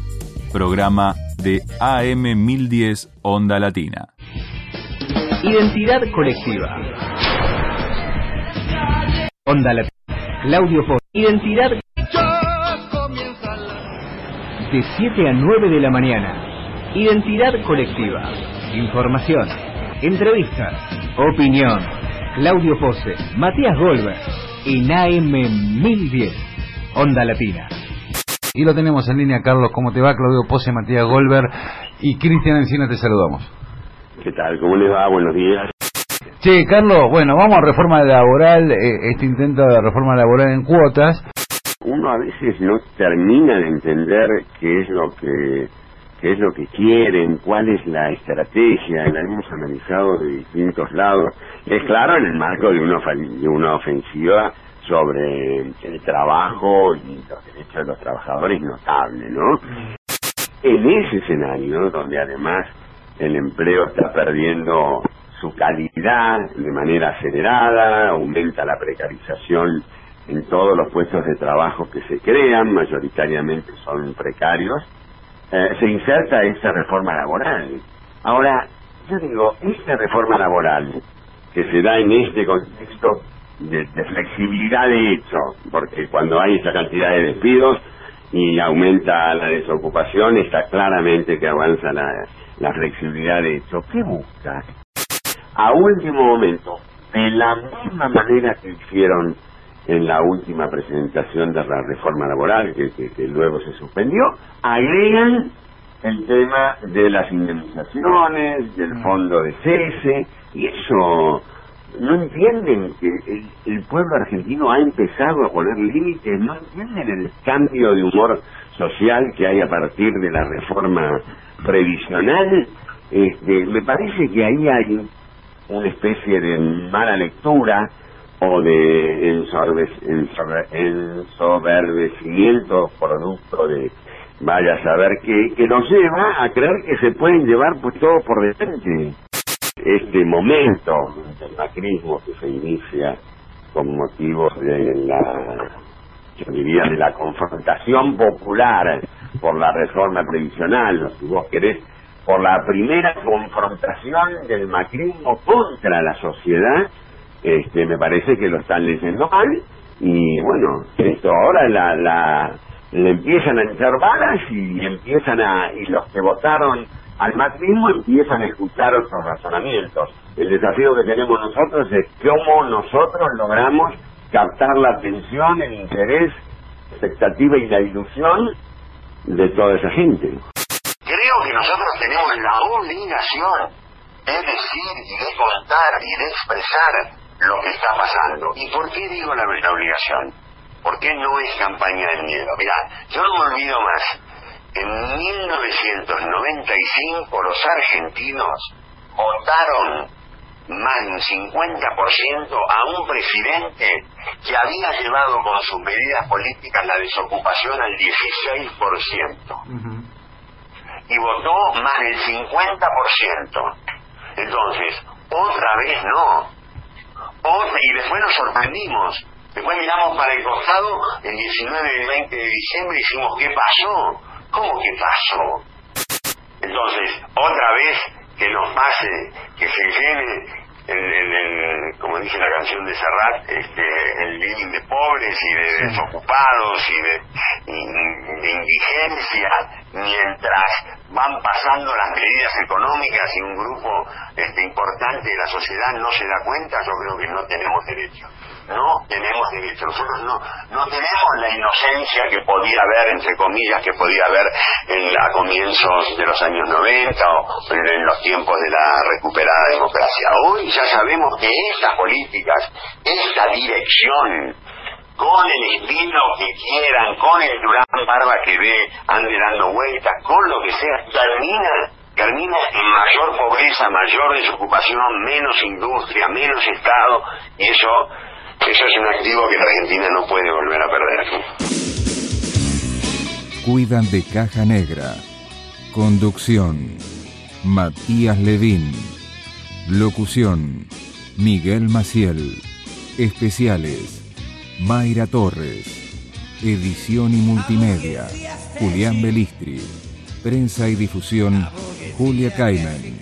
programa de AM 1010 Onda Latina. Identidad Colectiva. Onda Latina. Claudio Post. Identidad. De 7 a 9 de la mañana. Identidad Colectiva. Información. Entrevistas. Opinión. Claudio Pose. Matías Golver. En AM 1010. Onda Latina. Y lo tenemos en línea, Carlos. ¿Cómo te va? Claudio Pose, Matías Golver y Cristian Encina, te saludamos. ¿Qué tal? ¿Cómo les va? Buenos días. Che, Carlos, bueno, vamos a reforma laboral, eh, este intento de reforma laboral en cuotas. Uno a veces no termina de entender qué es lo que qué es lo que quieren, cuál es la estrategia, la hemos analizado de distintos lados. Es claro en el marco de una, de una ofensiva sobre el trabajo y los derechos de los trabajadores notable, ¿no? En ese escenario, donde además el empleo está perdiendo su calidad de manera acelerada, aumenta la precarización en todos los puestos de trabajo que se crean, mayoritariamente son precarios, eh, se inserta esta reforma laboral. Ahora, yo digo, esta reforma laboral que se da en este contexto de, flexibilidad de hecho, porque cuando hay esta cantidad de despidos y aumenta la desocupación, está claramente que avanza la, la flexibilidad de hecho. ¿Qué busca? A último momento, de la misma manera que hicieron en la última presentación de la reforma laboral, que, que, luego se suspendió, agregan el tema de las indemnizaciones, del fondo de cese, y eso no entienden que el, el, pueblo argentino ha empezado a poner límites, no entienden el cambio de humor social que hay a partir de la reforma previsional, este, me parece que ahí hay una especie de mala lectura o de ensoberbecimiento producto de vaya a saber qué, que nos lleva a creer que se pueden llevar pues todo por delante. Este momento del macrismo que se inicia con motivos de la yo diría de la confrontación popular por la reforma previsional, si vos querés, por la primera confrontación del macrismo contra la sociedad, este, me parece que lo están leyendo mal y bueno, esto ahora la, la le empiezan a echar balas y empiezan a y los que votaron al macrismo empiezan a escuchar otros razonamientos. El desafío que tenemos nosotros es cómo nosotros logramos captar la atención, el interés, expectativa y la ilusión de toda esa gente. Creo que nosotros tenemos la obligación de decir y de contar y de expresar lo que está pasando. ¿Y por qué digo la, la obligación? ¿Por qué no es campaña del miedo? Mira, yo no me olvido más. En 1995 los argentinos votaron más de un 50% a un presidente que había llevado con sus medidas políticas la desocupación al 16%. Y votó más del 50%. Entonces, otra vez no. Otra, y después nos sorprendimos. Después miramos para el costado, el 19 y el 20 de diciembre, y dijimos, ¿qué pasó? ¿Cómo que pasó? Entonces, otra vez que nos pase, que se llene el, como dice la canción de Serrat, este, el living de pobres y de desocupados y de, de indigencia, mientras van pasando las medidas económicas y un grupo este, importante de la sociedad no se da cuenta, yo creo que no tenemos derecho no tenemos derecho. Nosotros no, no tenemos la inocencia que podía haber, entre comillas, que podía haber en, a comienzos de los años 90 o en los tiempos de la recuperada democracia. Hoy ya sabemos que estas políticas, esta dirección, con el estilo que quieran, con el Durán Barba que ve, ande dando vueltas, con lo que sea, termina termina en mayor pobreza, mayor desocupación, menos industria, menos Estado, y eso eso es un activo que la Argentina no puede volver a perder. Cuidan de Caja Negra. Conducción. Matías Levín. Locución. Miguel Maciel. Especiales. Mayra Torres. Edición y multimedia. Julián Belistri. Prensa y difusión. Julia Cayman.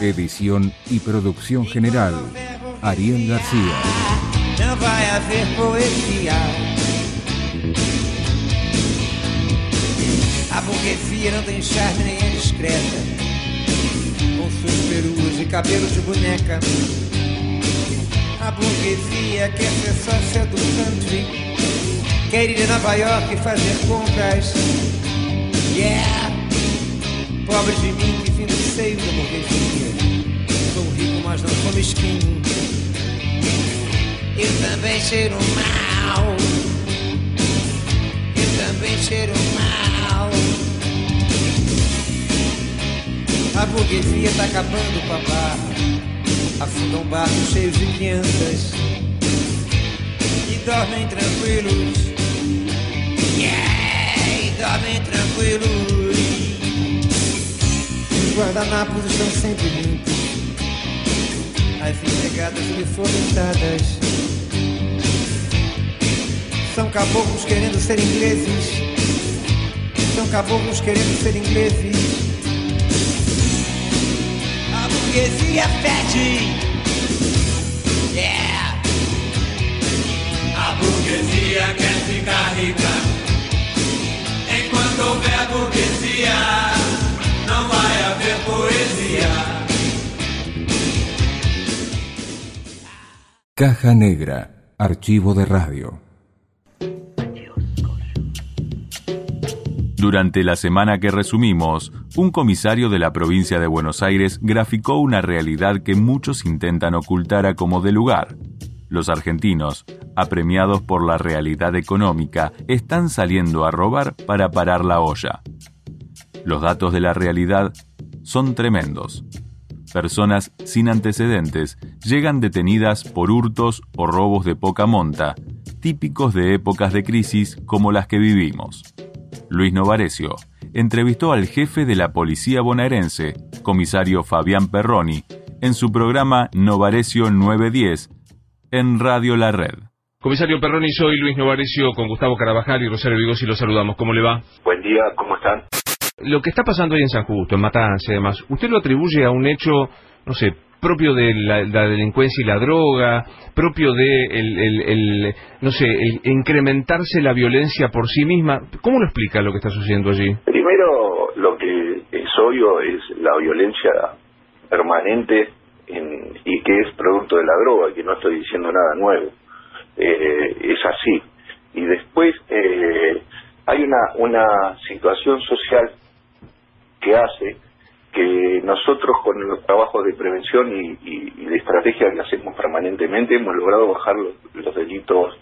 Edición y producción general. Ariel García. não vai haver poesia. A burguesia não tem charme nem é discreta, com suas peruas e cabelo de boneca. A burguesia quer ser sócia do country, quer ir a Nova York fazer compras. Yeah! Pobre de mim que vim do seio da burguesia. Sou rico, mas não sou mesquinho eu também cheiro mal. Eu também cheiro mal. A burguesia tá acabando com a barra. Afundam barcos cheios de crianças. E dormem tranquilos. Yeah, e dormem tranquilos. Os guardanapos estão sempre limpos. As empregadas uniformizadas são caboclos querendo ser ingleses. São caboclos querendo ser ingleses. A burguesia fede. Yeah. A burguesia quer ficar rica. Enquanto houver burguesia, não vai haver poesia. Caja Negra, archivo de radio. Durante la semana que resumimos, un comisario de la provincia de Buenos Aires graficó una realidad que muchos intentan ocultar a como de lugar. Los argentinos, apremiados por la realidad económica, están saliendo a robar para parar la olla. Los datos de la realidad son tremendos. Personas sin antecedentes llegan detenidas por hurtos o robos de poca monta, típicos de épocas de crisis como las que vivimos. Luis Novarecio, entrevistó al jefe de la policía bonaerense, comisario Fabián Perroni, en su programa Novarecio 910 en Radio La Red. Comisario Perroni, soy Luis Novarecio con Gustavo Carabajal y Rosario Vigosi, los saludamos. ¿Cómo le va? Buen día, ¿cómo están? Lo que está pasando hoy en San Justo, en Matanza y demás, ¿usted lo atribuye a un hecho, no sé, propio de la, delincuencia y la droga, propio de el, no sé, el incrementarse la violencia por sí misma. ¿Cómo lo explica lo que está sucediendo allí? Primero, lo que es obvio es la violencia permanente y que es producto de la droga, que no estoy diciendo nada nuevo. Eh, es así. Y después eh, hay una, una situación social que hace que nosotros con los trabajos de prevención y, de estrategia que hacemos permanentemente hemos logrado bajar los, delitos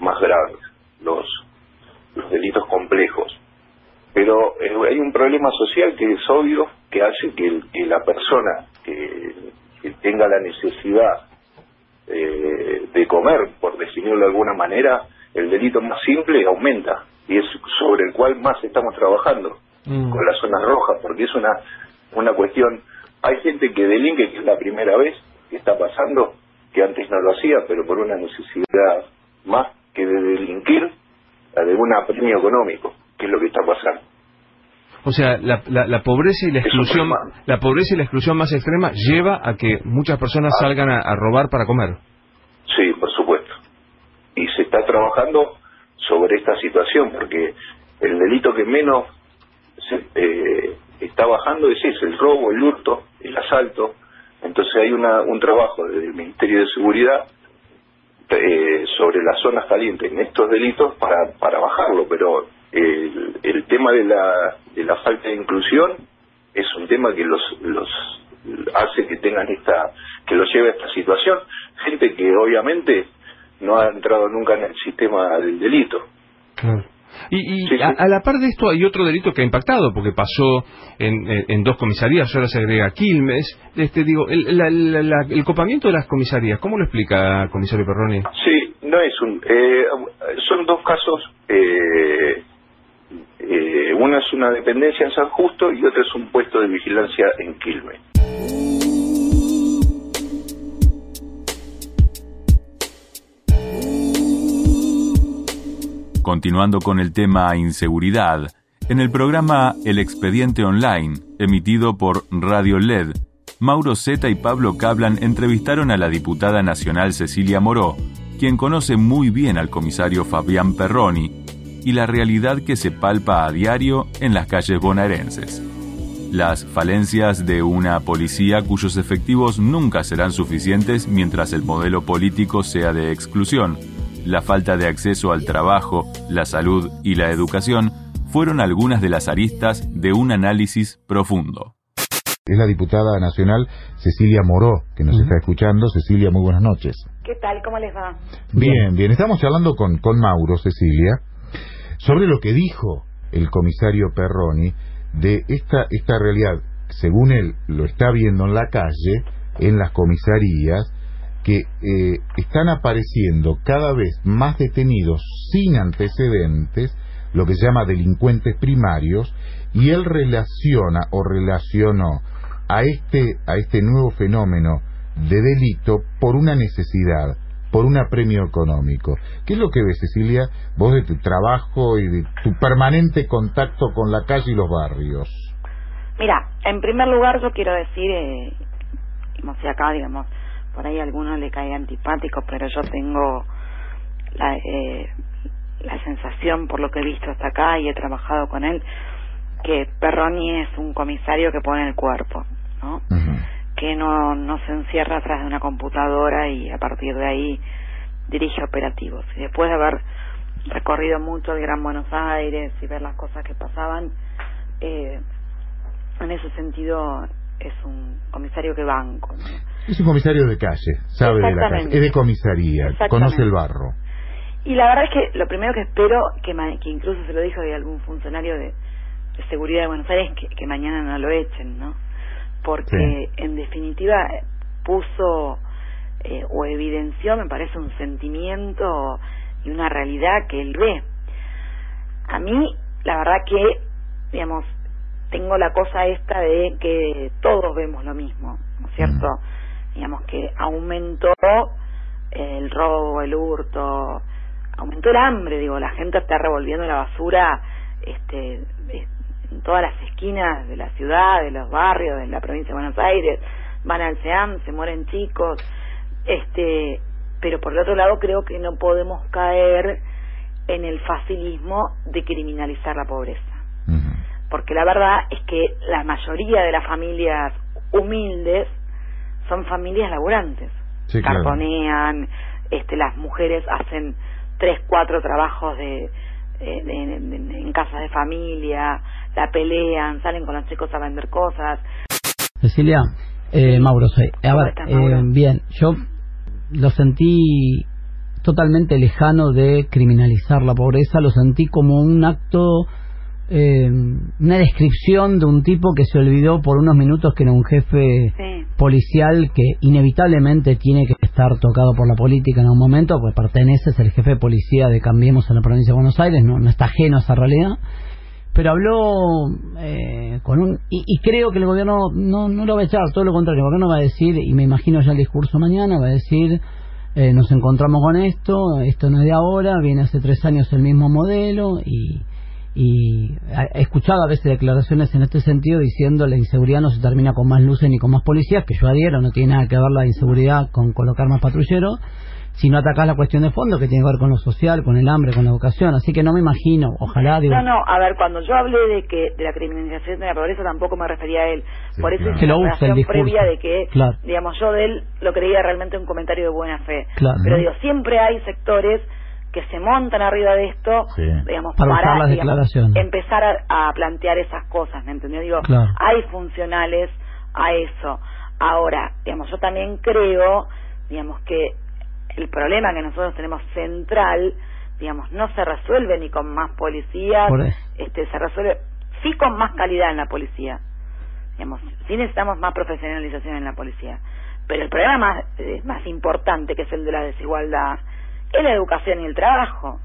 más graves, los, los delitos complejos. Pero eh, hay un problema social que es obvio que hace que, la persona que, tenga la necesidad eh, de comer, por definirlo de alguna manera, el delito más simple aumenta y es sobre el cual más estamos trabajando mm. con las zonas rojas, porque es una una cuestión, hay gente que delinque, que es la primera vez que está pasando, que antes no lo hacía, pero por una necesidad más que de delinquir, la de un apremio económico, que es lo que está pasando. O sea, la, la, pobreza y la exclusión, la pobreza y la exclusión más extrema lleva a que muchas personas ah. salgan a, robar para comer. Sí, por supuesto. Y se está trabajando sobre esta situación porque el delito que menos se, eh, está bajando es ese, el robo, el hurto, el asalto. Entonces hay una, un trabajo del Ministerio de Seguridad eh, sobre las zonas calientes en estos delitos para, para bajarlo, pero el, el tema de la, de la falta de inclusión es un tema que los, los hace que tengan esta, que los lleve a esta situación. Gente que obviamente no ha entrado nunca en el sistema del delito. Y, A, la par de esto hay otro delito que ha impactado, porque pasó en, dos comisarías, ahora se agrega Quilmes. Este, digo, el, copamiento de las comisarías, ¿cómo lo explica, comisario Perroni? Sí, no es un. Eh, son dos casos. Eh, eh, una es una dependencia en San Justo y otra es un puesto de vigilancia en Quilmes. Continuando con el tema inseguridad, en el programa El Expediente Online, emitido por Radio LED, Mauro Zeta y Pablo Cablan entrevistaron a la diputada nacional Cecilia Moró, quien conoce muy bien al comisario Fabián Perroni y la realidad que se palpa a diario en las calles bonaerenses. Las falencias de una policía cuyos efectivos nunca serán suficientes mientras el modelo político sea de exclusión, la falta de acceso al trabajo, la salud y la educación fueron algunas de las aristas de un análisis profundo. Es la diputada nacional Cecilia Moró, que nos está escuchando. Cecilia, muy buenas noches. ¿Qué tal? ¿Cómo les va? Bien, bien. Estamos hablando con, con Mauro, Cecilia, sobre lo que dijo el comisario Perroni de esta, esta realidad, según él lo está viendo en la calle, en las comisarías, que eh, están apareciendo cada vez más detenidos sin antecedentes, lo que se llama delincuentes primarios, y él relaciona o relacionó a este, a este nuevo fenómeno de delito por una necesidad, por un apremio económico. ¿Qué es lo que ves, Cecilia, vos de tu trabajo y de tu permanente contacto con la calle y los barrios? Mira, en primer lugar yo quiero decir, eh, si acá, digamos, por ahí a alguno le cae antipático, pero yo tengo la, eh, la sensación, por lo que he visto hasta acá y he trabajado con él, que Perroni es un comisario que pone el cuerpo, ¿no? Que no, no se encierra atrás de una computadora y a partir de ahí dirige operativos. Y después de haber recorrido mucho el Gran Buenos Aires y ver las cosas que pasaban, eh, en ese sentido es un comisario que banco. Es un comisario de calle, sabe de la calle, es de comisaría, conoce el barro. Y la verdad es que lo primero que espero, que, que incluso se lo dijo de algún funcionario de, seguridad de Buenos Aires, que, que mañana no lo echen, ¿no? Porque en definitiva puso eh, o evidenció, me parece, un sentimiento y una realidad que él ve. A mí, la verdad que, digamos, tengo la cosa esta de que todos vemos lo mismo, ¿no es cierto? Mm. Digamos que aumentó el robo, el hurto, aumentó el hambre, digo, la gente está revolviendo la basura este en todas las esquinas de la ciudad, de los barrios, de la provincia de Buenos Aires, van al SEAM, se mueren chicos, este, pero por el otro lado creo que no podemos caer en el facilismo de criminalizar la pobreza. Porque la verdad es que la mayoría de las familias humildes son familias laburantes. Cartonean, este, las mujeres hacen tres, cuatro trabajos de, eh, en casas de familia, la pelean, salen con los chicos a vender cosas. Cecilia, eh, Mauro soy. A ver, eh, bien, yo lo sentí totalmente lejano de criminalizar la pobreza, lo sentí como un acto eh, una descripción de un tipo que se olvidó por unos minutos que era un jefe policial que inevitablemente tiene que estar tocado por la política en un momento, pues pertenece, es el jefe de policía de Cambiemos en la provincia de Buenos Aires, no, no está ajeno a esa realidad. Pero habló eh, con un. Y, creo que el gobierno no, no lo va a echar, todo lo contrario. El gobierno va a decir, y me imagino ya el discurso mañana, va a decir: eh, nos encontramos con esto, esto no es de ahora, viene hace tres años el mismo modelo, y, y he escuchado a veces declaraciones en este sentido diciendo la inseguridad no se termina con más luces ni con más policías, que yo adhiero, no tiene nada que ver la inseguridad con colocar más patrulleros, sino atacar la cuestión de fondo que tiene que ver con lo social, con el hambre, con la educación. Así que no me imagino, ojalá. Digo, no, no, a ver, cuando yo hablé de que de la criminalización de la pobreza tampoco me refería a él. Por eso es Que una lo use el previa de que, Claro. digamos, yo de él lo creía realmente un comentario de buena fe. Claro. Pero digo, siempre hay sectores que se montan arriba de esto, Sí. digamos, Para usar las digamos, declaraciones. empezar a, a plantear esas cosas, ¿me entendió? Digo, Claro. hay funcionales a eso. Ahora, digamos, yo también creo, digamos, que el problema que nosotros tenemos central, digamos, no se resuelve ni con más policías, este, se resuelve sí con más calidad en la policía. Digamos, sí necesitamos más profesionalización en la policía. Pero el problema más, eh, más importante, que es el de la desigualdad, es la educación y el trabajo.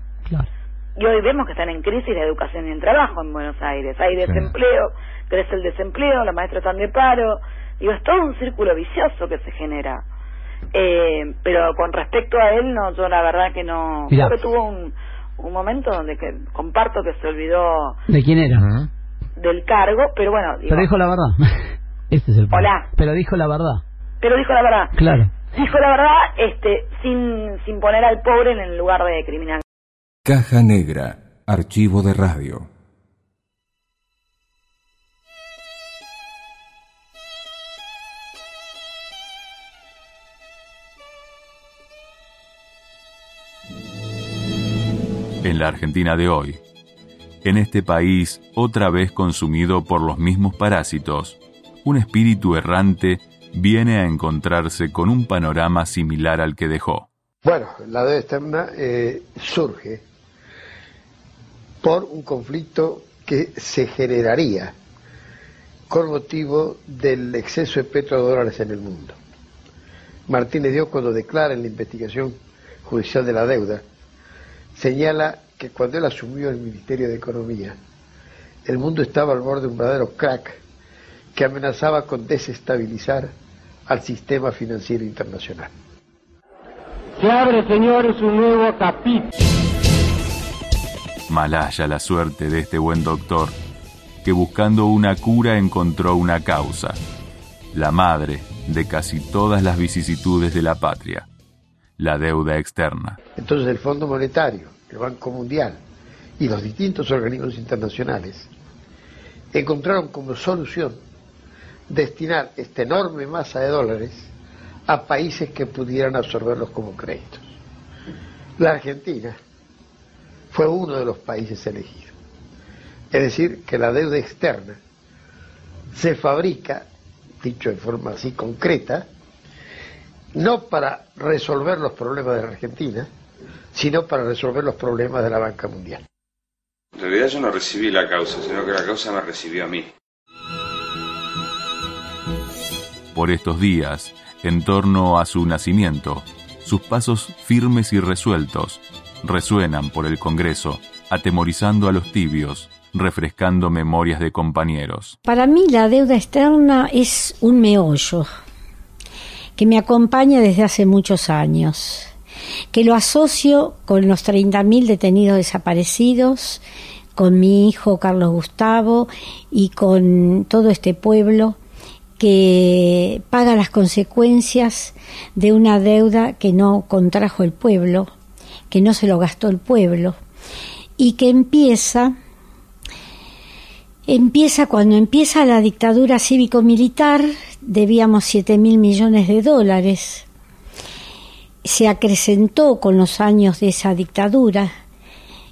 Y hoy vemos que están en crisis la educación y el trabajo en Buenos Aires. Hay desempleo, crece el desempleo, los maestros están de paro. Digo, es todo un círculo vicioso que se genera. Eh, pero con respecto a él, no, yo la verdad que no. Mirá. Creo que tuvo un, un momento donde que comparto que se olvidó ¿De quién era? del cargo, pero bueno, digo, Pero dijo la verdad. [LAUGHS] Este es el problema. Hola. Pero dijo la verdad. pero dijo la verdad. Claro. Dijo la verdad, este, sin, sin poner al pobre en el lugar de criminal. Caja Negra, archivo de radio. En la Argentina de hoy, en este país otra vez consumido por los mismos parásitos, un espíritu errante viene a encontrarse con un panorama similar al que dejó. Bueno, la deuda externa eh, surge por un conflicto que se generaría con motivo del exceso de petrodólares en el mundo. Martínez Dios, cuando declara en la investigación judicial de la deuda, señala que cuando él asumió el Ministerio de Economía, el mundo estaba al borde de un verdadero crack que amenazaba con desestabilizar al sistema financiero internacional. Se abre, señores, un nuevo capítulo. Malaya la suerte de este buen doctor, que buscando una cura encontró una causa, la madre de casi todas las vicisitudes de la patria, la deuda externa. Entonces el Fondo Monetario, el Banco Mundial y los distintos organismos internacionales encontraron como solución destinar esta enorme masa de dólares a países que pudieran absorberlos como créditos. La Argentina fue uno de los países elegidos. Es decir, que la deuda externa se fabrica, dicho en forma así concreta, no para resolver los problemas de la Argentina, sino para resolver los problemas de la banca mundial. En realidad yo no recibí la causa, sino que la causa me recibió a mí. Por estos días, en torno a su nacimiento, sus pasos firmes y resueltos resuenan por el Congreso, atemorizando a los tibios, refrescando memorias de compañeros. Para mí la deuda externa es un meollo que me acompaña desde hace muchos años, que lo asocio con los 30.000 detenidos desaparecidos, con mi hijo Carlos Gustavo y con todo este pueblo que paga las consecuencias de una deuda que no contrajo el pueblo, que no se lo gastó el pueblo y que empieza empieza cuando empieza la dictadura cívico-militar, debíamos 7 mil millones de dólares. Se acrecentó con los años de esa dictadura,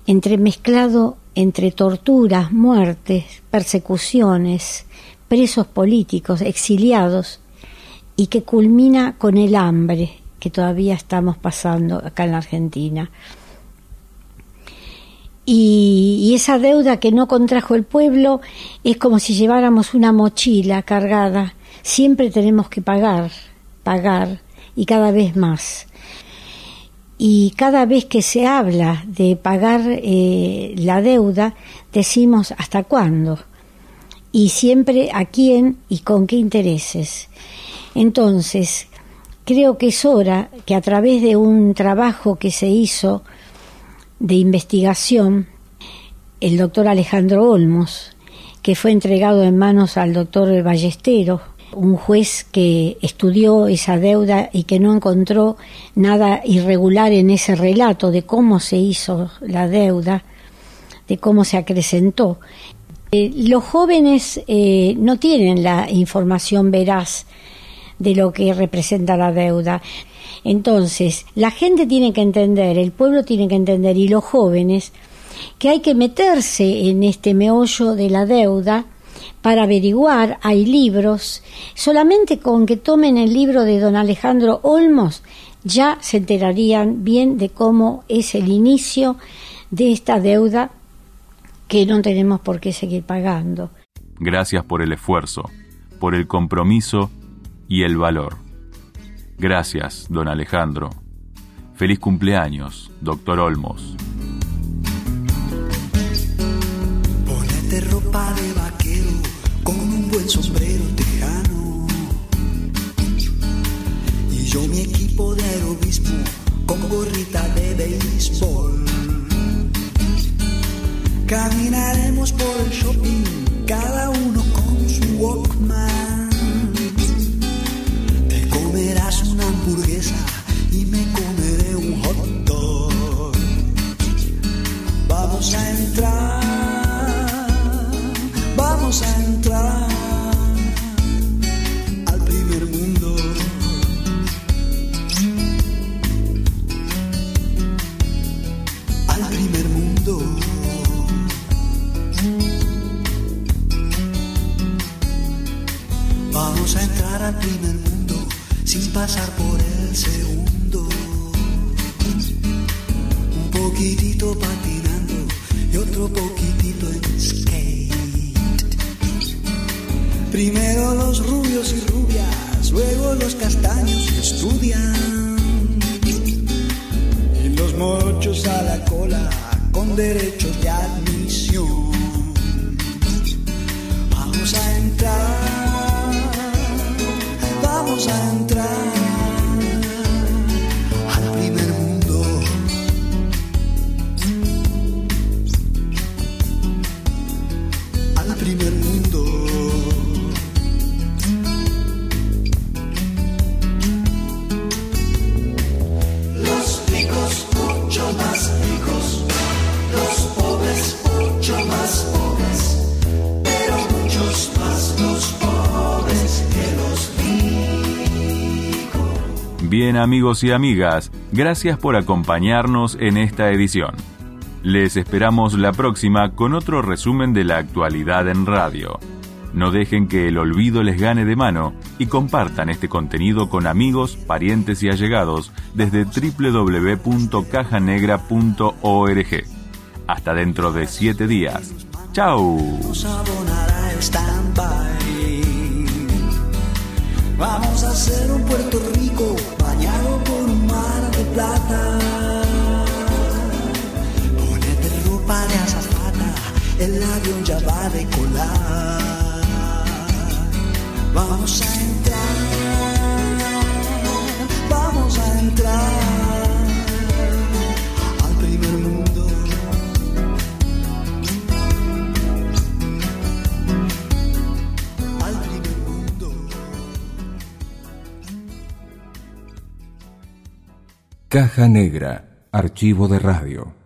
entremezclado entre torturas, muertes, persecuciones, presos políticos, exiliados, y que culmina con el hambre que todavía estamos pasando acá en la Argentina. Y, esa deuda que no contrajo el pueblo es como si lleváramos una mochila cargada. Siempre tenemos que pagar, pagar y cada vez más. Y cada vez que se habla de pagar eh, la deuda, decimos hasta cuándo y siempre a quién y con qué intereses. Entonces, creo que es hora que a través de un trabajo que se hizo de investigación el doctor Alejandro Olmos, que fue entregado en manos al doctor Ballestero, un juez que estudió esa deuda y que no encontró nada irregular en ese relato de cómo se hizo la deuda, de cómo se acrecentó. Eh, los jóvenes eh, no tienen la información veraz de lo que representa la deuda. Entonces, la gente tiene que entender, el pueblo tiene que entender y los jóvenes que hay que meterse en este meollo de la deuda para averiguar, hay libros, solamente con que tomen el libro de don Alejandro Olmos ya se enterarían bien de cómo es el inicio de esta deuda que no tenemos por qué seguir pagando. Gracias por el esfuerzo, por el compromiso y el valor. Gracias, don Alejandro. Feliz cumpleaños, doctor Olmos. Ponete ropa de vaquero con un buen sombrero tejano. Y yo mi equipo de aerobismo con gorrita de Caminaremos por el shopping, cada uno con su Walkman. Te comerás una hamburguesa y me comeré un hot dog. Vamos a entrar, vamos a entrar al primer mundo sin pasar por el segundo. Un poquitito patinando y otro poquitito en skate. Primero los rubios y rubias, luego los castaños que estudian. Y los mochos a la cola con derechos de admisión. Vamos a entrar, vamos a entrar Bien amigos y amigas, gracias por acompañarnos en esta edición. Les esperamos la próxima con otro resumen de la actualidad en radio. No dejen que el olvido les gane de mano y compartan este contenido con amigos, parientes y allegados desde www.cajanegra.org. Hasta dentro de siete días. ¡Chao! Plata. Ponete ropa de azafata, el avión ya va a decolar. Vamos a entrar, vamos a entrar Caja Negra, archivo de radio.